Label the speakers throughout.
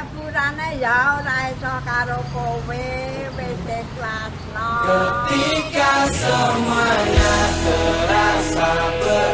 Speaker 1: sepurane ya ora iso karo kowe wis ikhlasno
Speaker 2: ketika semuanya terasa begitu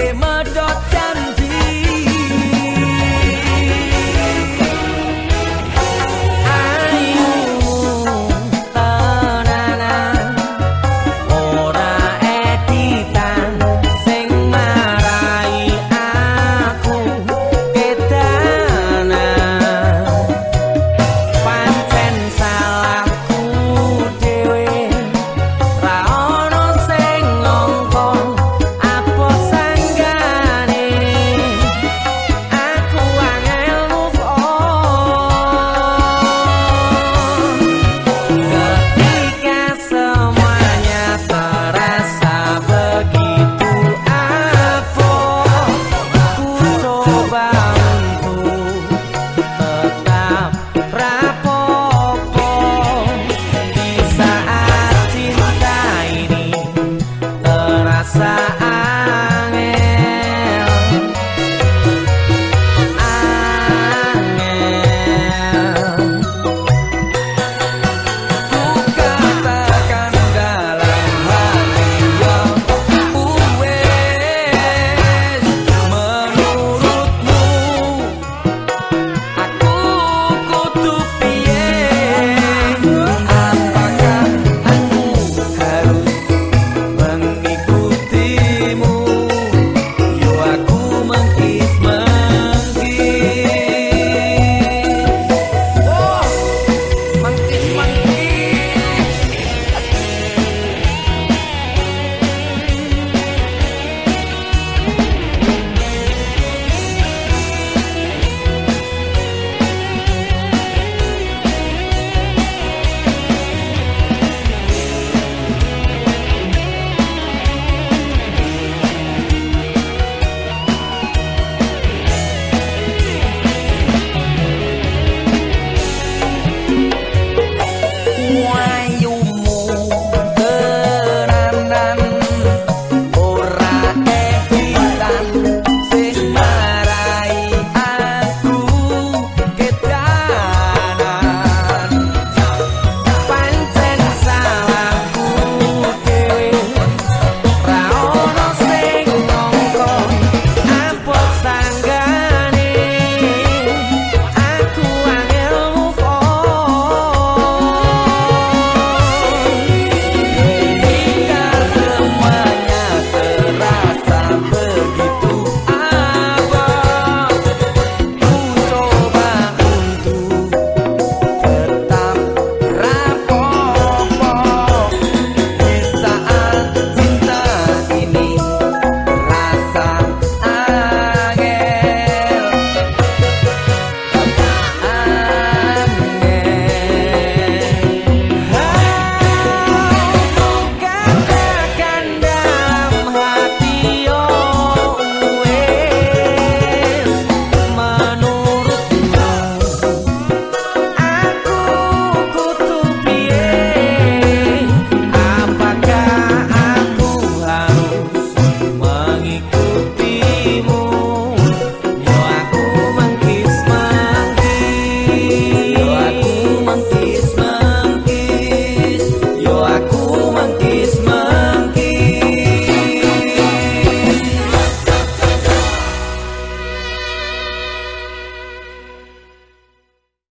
Speaker 2: My mơ